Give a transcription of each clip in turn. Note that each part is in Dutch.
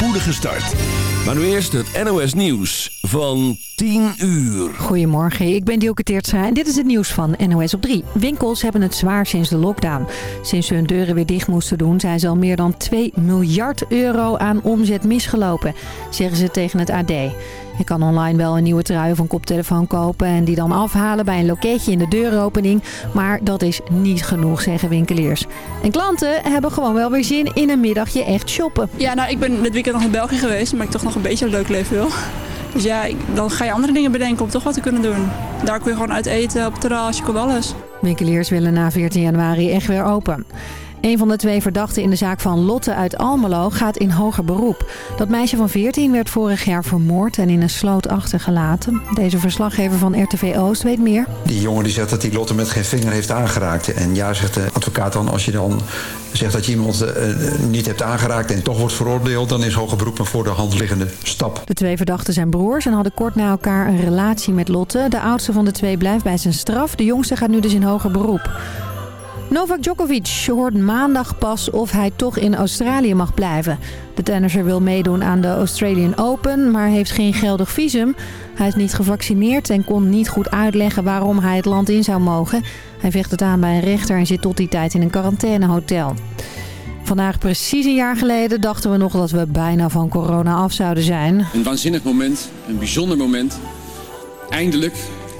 spoedige start. Maar nu eerst het NOS Nieuws van 10 uur. Goedemorgen, ik ben Dielke Teertstra en dit is het nieuws van NOS op 3. Winkels hebben het zwaar sinds de lockdown. Sinds ze hun deuren weer dicht moesten doen... zijn ze al meer dan 2 miljard euro aan omzet misgelopen, zeggen ze tegen het AD. Je kan online wel een nieuwe trui of een koptelefoon kopen en die dan afhalen bij een loketje in de deuropening. Maar dat is niet genoeg, zeggen winkeliers. En klanten hebben gewoon wel weer zin in een middagje echt shoppen. Ja, nou ik ben dit weekend nog in België geweest, maar ik toch nog een beetje een leuk leven wil. Dus ja, dan ga je andere dingen bedenken om toch wat te kunnen doen. Daar kun je gewoon uit eten, op het terras, je komt alles. Winkeliers willen na 14 januari echt weer open. Een van de twee verdachten in de zaak van Lotte uit Almelo gaat in hoger beroep. Dat meisje van 14 werd vorig jaar vermoord en in een sloot achtergelaten. Deze verslaggever van RTV Oost weet meer. Die jongen die zegt dat hij Lotte met geen vinger heeft aangeraakt. En ja, zegt de advocaat dan, als je dan zegt dat je iemand uh, niet hebt aangeraakt en toch wordt veroordeeld... dan is hoger beroep een voor de hand liggende stap. De twee verdachten zijn broers en hadden kort na elkaar een relatie met Lotte. De oudste van de twee blijft bij zijn straf. De jongste gaat nu dus in hoger beroep. Novak Djokovic hoort maandag pas of hij toch in Australië mag blijven. De tennisser wil meedoen aan de Australian Open, maar heeft geen geldig visum. Hij is niet gevaccineerd en kon niet goed uitleggen waarom hij het land in zou mogen. Hij vecht het aan bij een rechter en zit tot die tijd in een quarantainehotel. Vandaag precies een jaar geleden dachten we nog dat we bijna van corona af zouden zijn. Een waanzinnig moment, een bijzonder moment. Eindelijk,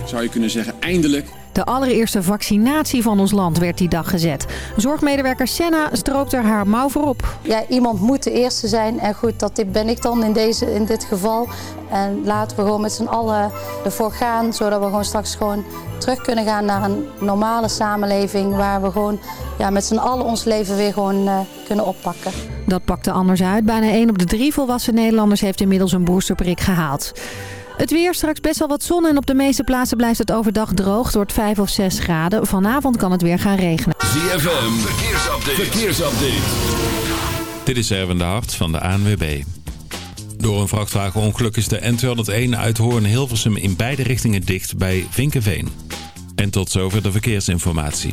zou je kunnen zeggen, eindelijk de allereerste vaccinatie van ons land werd die dag gezet. Zorgmedewerker Senna strookte haar mouw voorop. Ja, iemand moet de eerste zijn. En goed, dat ben ik dan in, deze, in dit geval. En laten we gewoon met z'n allen ervoor gaan. Zodat we gewoon straks gewoon terug kunnen gaan naar een normale samenleving. Waar we gewoon ja, met z'n allen ons leven weer gewoon uh, kunnen oppakken. Dat pakte anders uit. Bijna 1 op de 3 volwassen Nederlanders heeft inmiddels een boosterprik gehaald. Het weer, straks best wel wat zon en op de meeste plaatsen blijft het overdag droog. Het wordt 5 of 6 graden. Vanavond kan het weer gaan regenen. ZFM, verkeersupdate. verkeersupdate. Dit is Erwin de Hart van de ANWB. Door een vrachtwagenongeluk is de N201 uit Hoorn-Hilversum in beide richtingen dicht bij Vinkenveen. En tot zover de verkeersinformatie.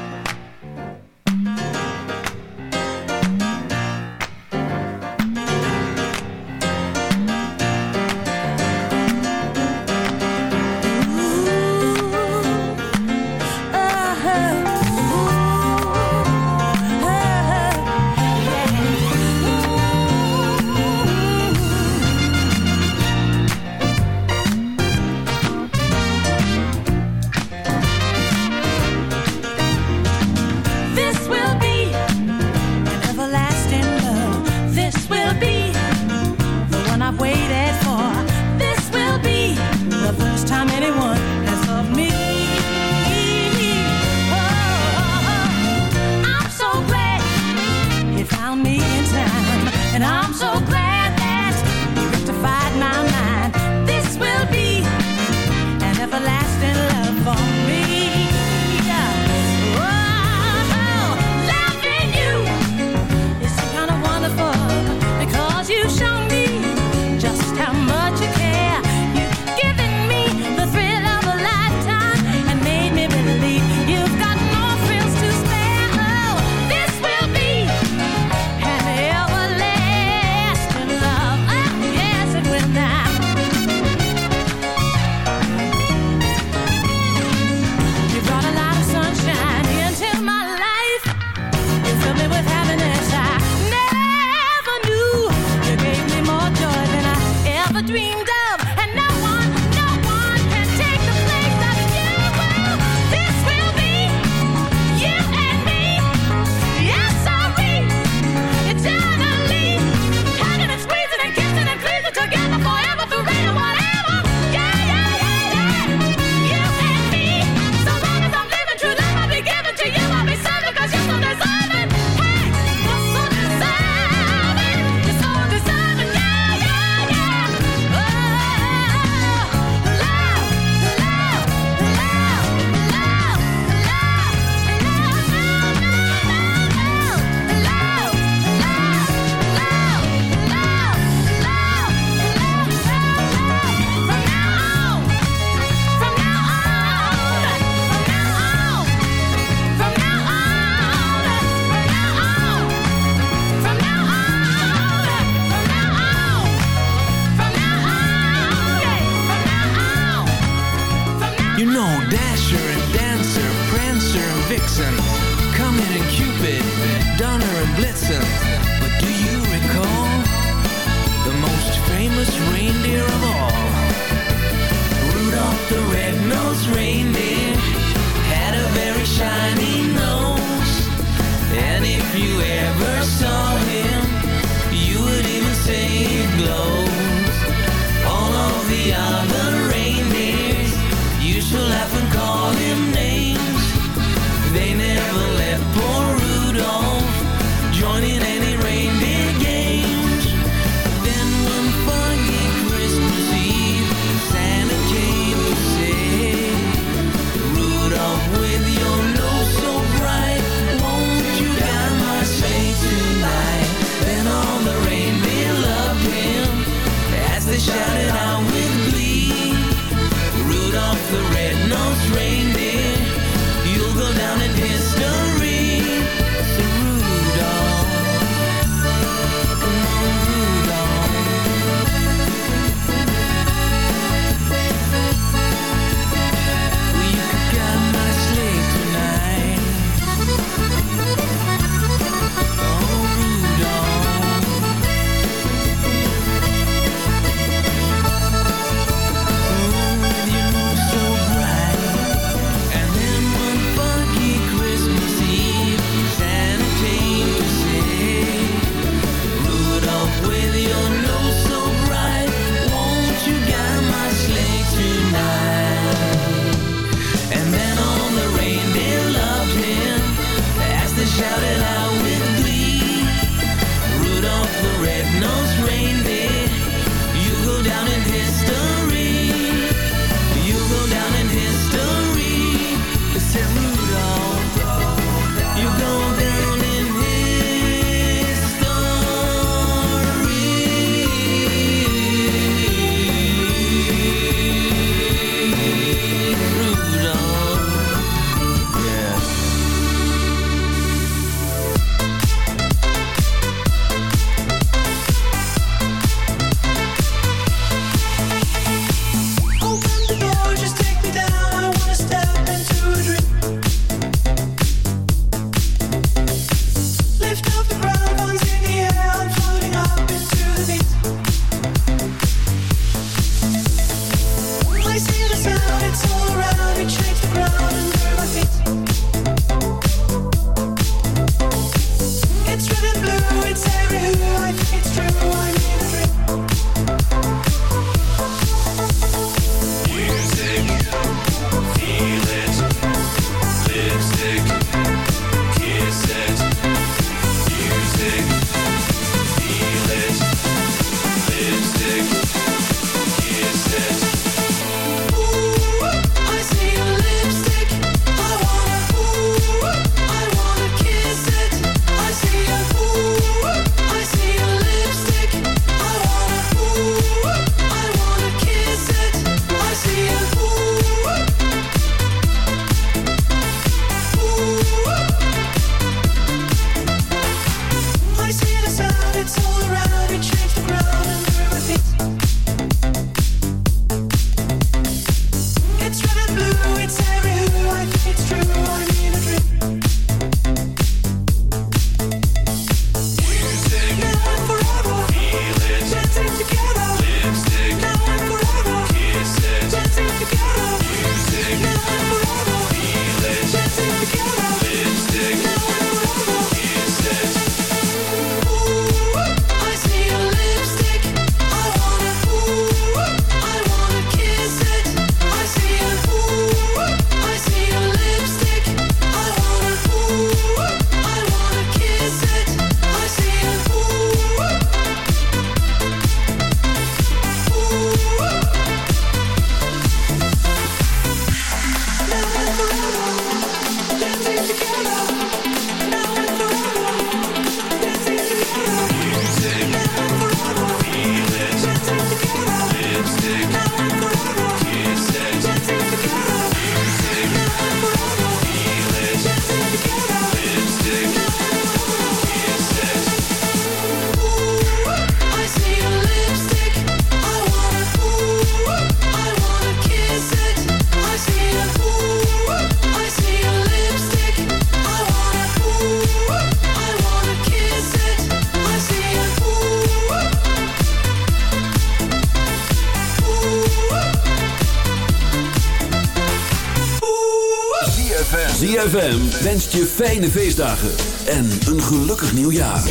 Fijne feestdagen en een gelukkig nieuwjaar.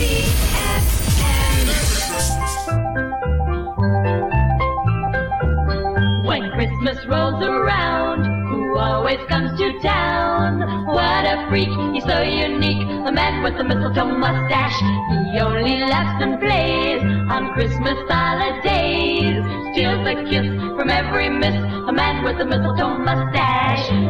When Christmas rolls around, who always comes to town? What a freak, he's so unique, the man with the mistletoe mustache. He only laughs and plays on Christmas holidays. Steals a kiss from every miss, a man with the mistletoe mustache.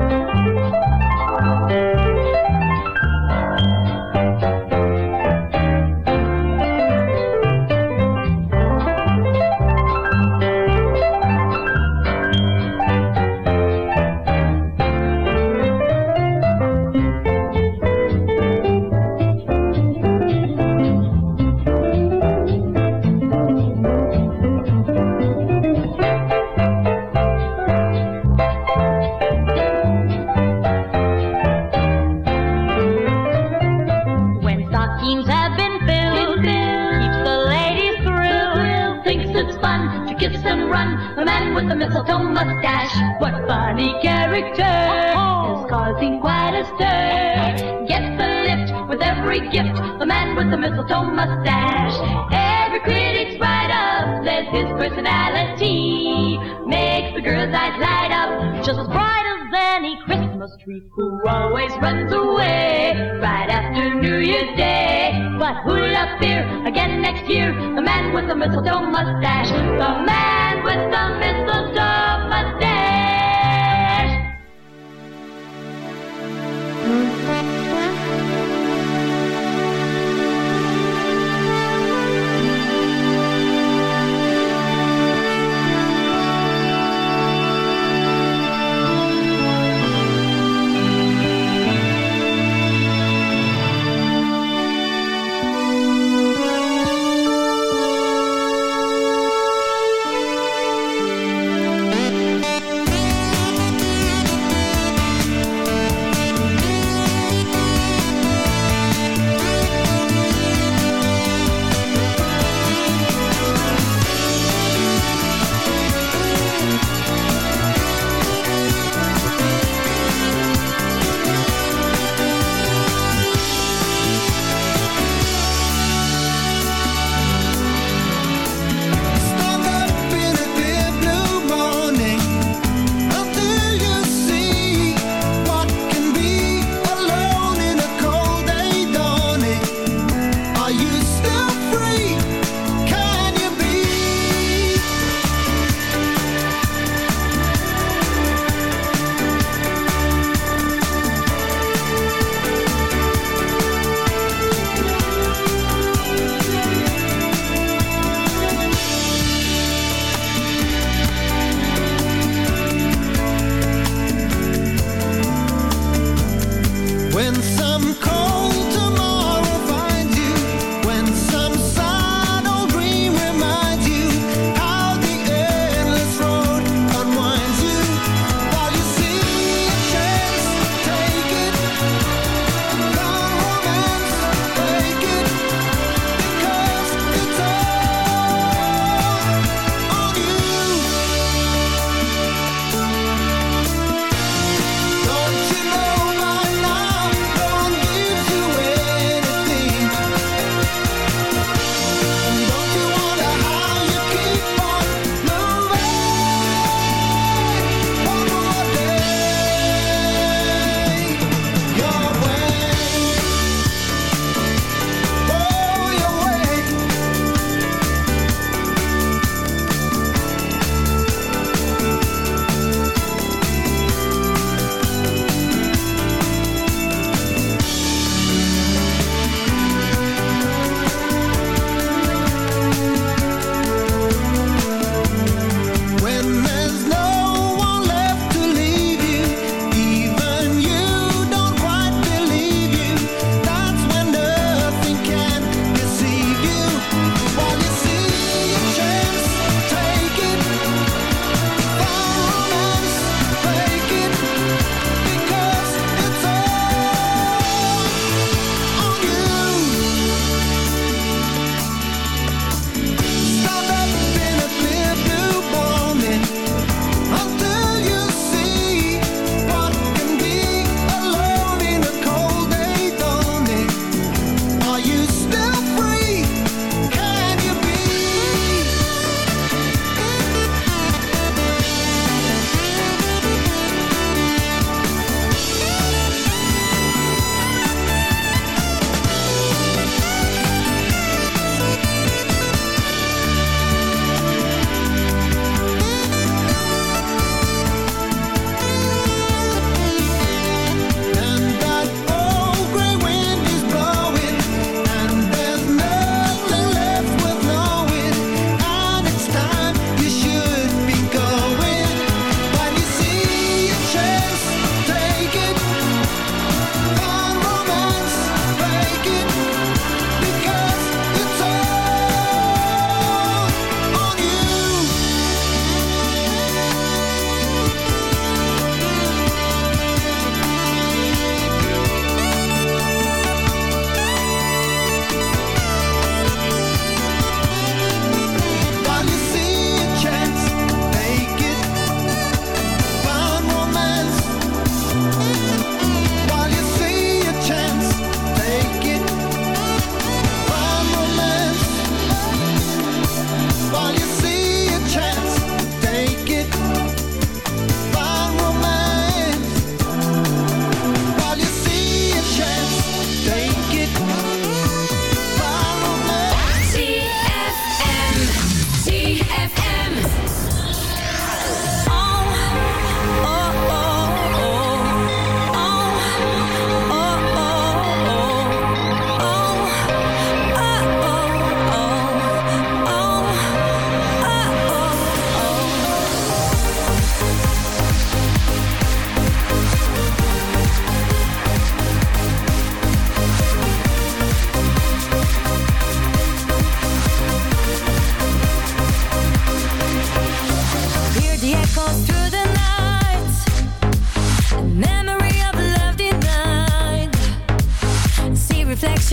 Mistletoe mustache. What funny character is causing quite a stir? Gets the lift with every gift. The man with the mistletoe mustache. Every critic's right up says his personality makes the girls' eyes light up, just as bright as any Christmas tree. Who always runs away right after New Year's Day. But who'll appear again next year? The man with the mistletoe mustache. The man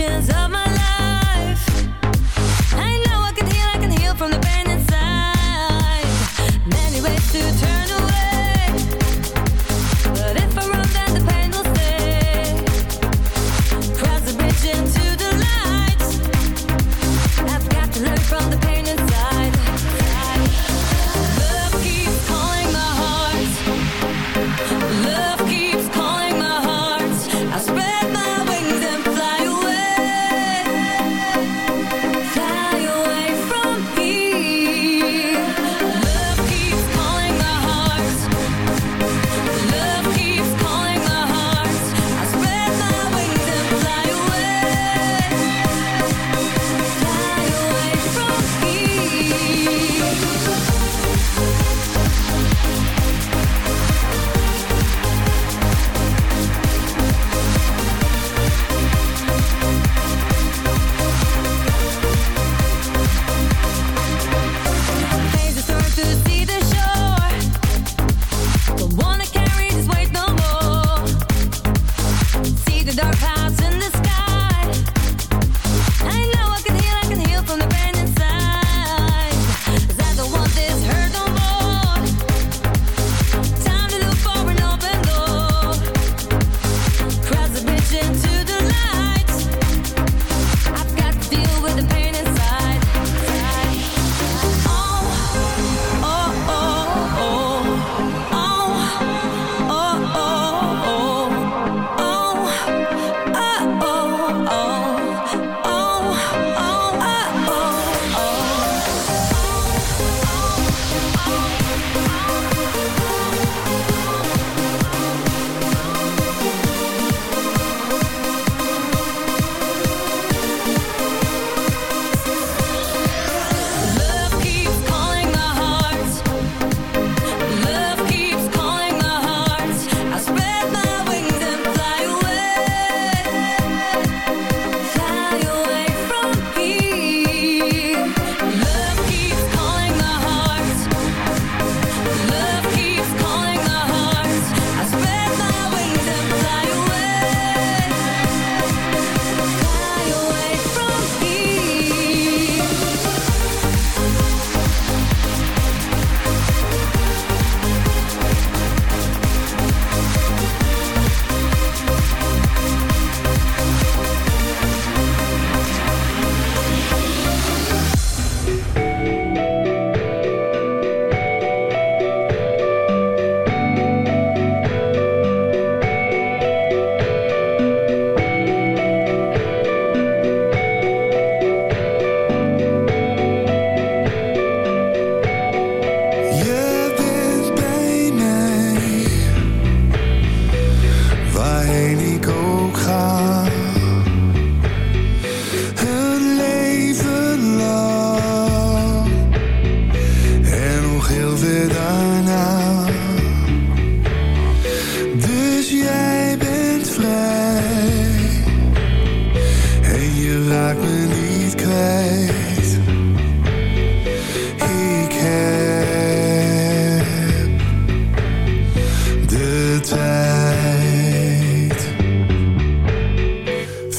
seasons of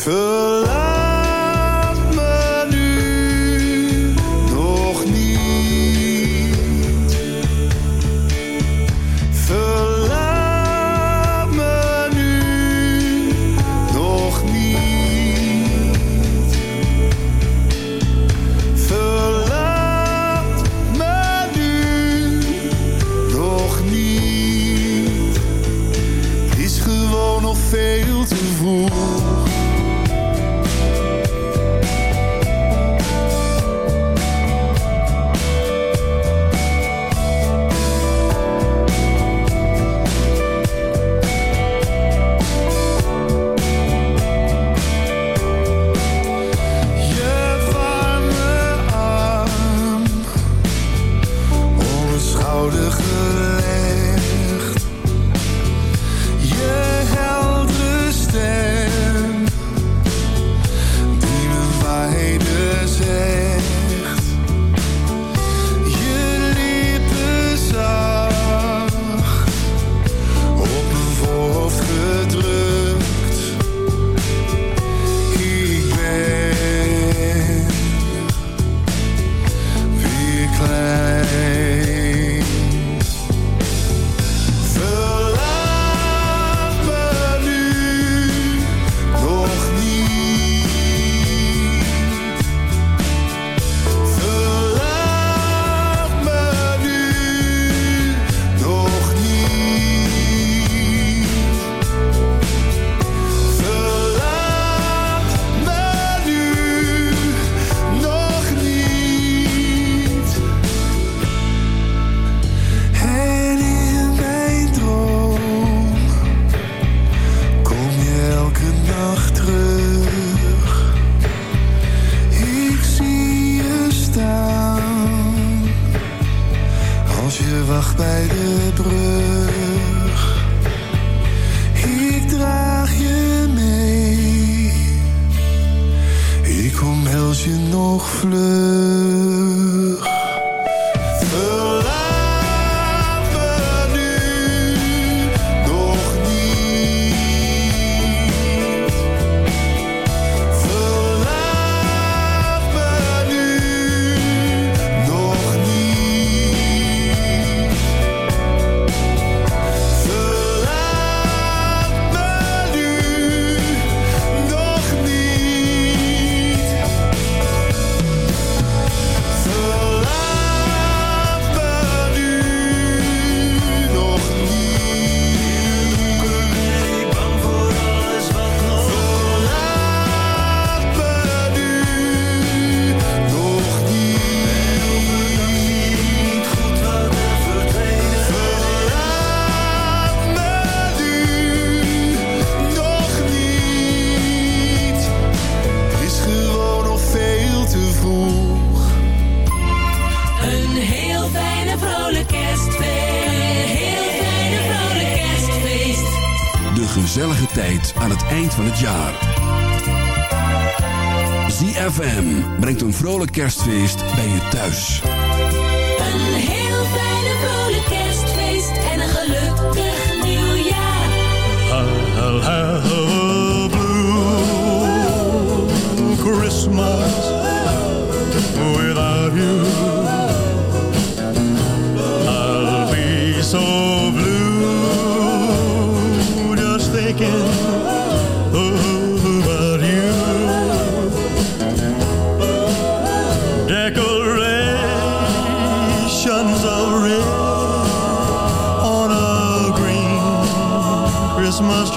full kerstfeest bij je thuis. Een heel fijne vrolijk kerstfeest en een gelukkig nieuwjaar. I'll have a blue Christmas without you.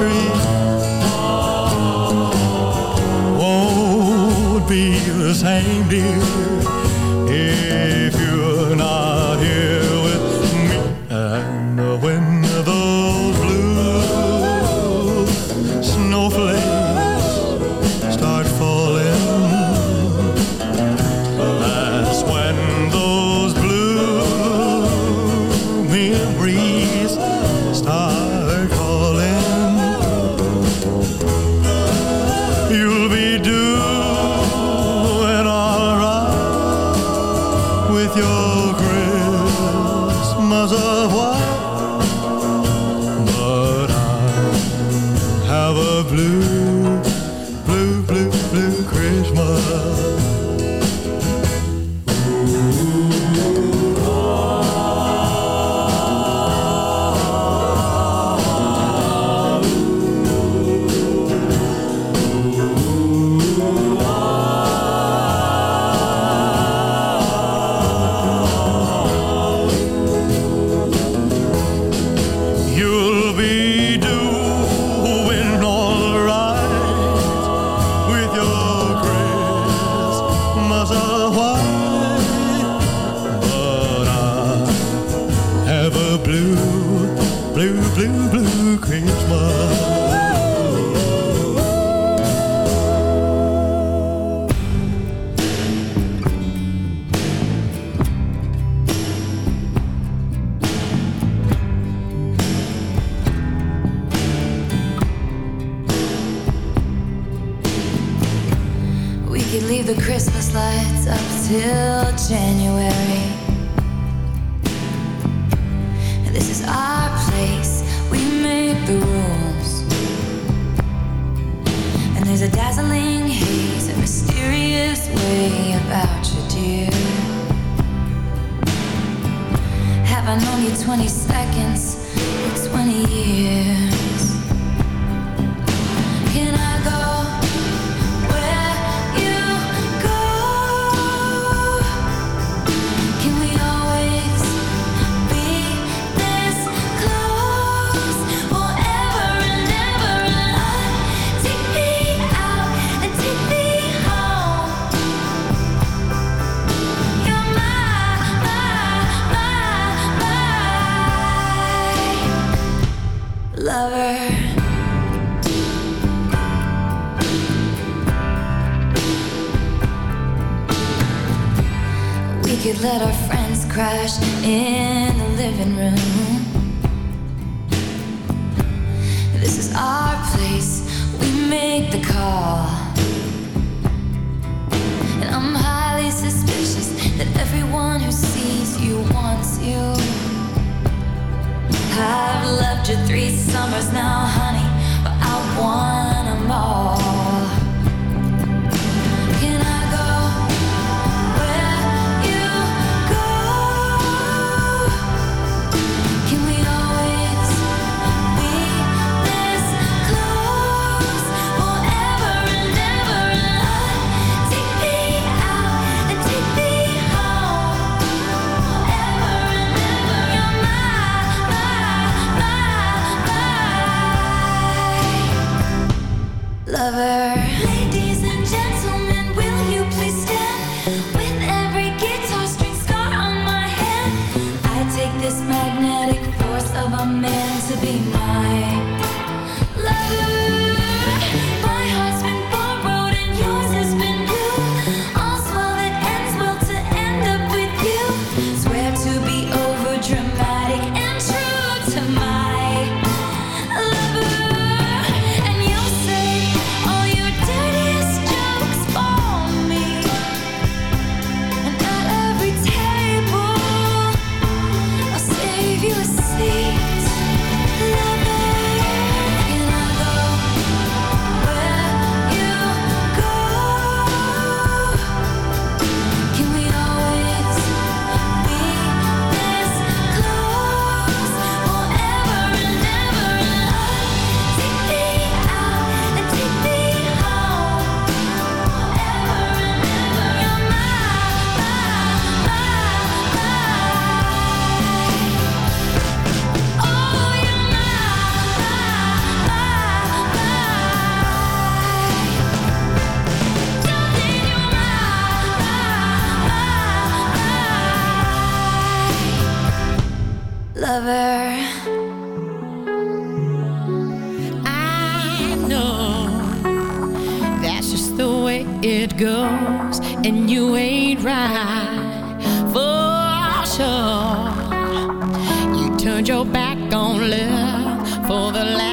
tree. blue, blue, blue, blue. lover. I know that's just the way it goes, and you ain't right for sure. You turned your back on love for the last.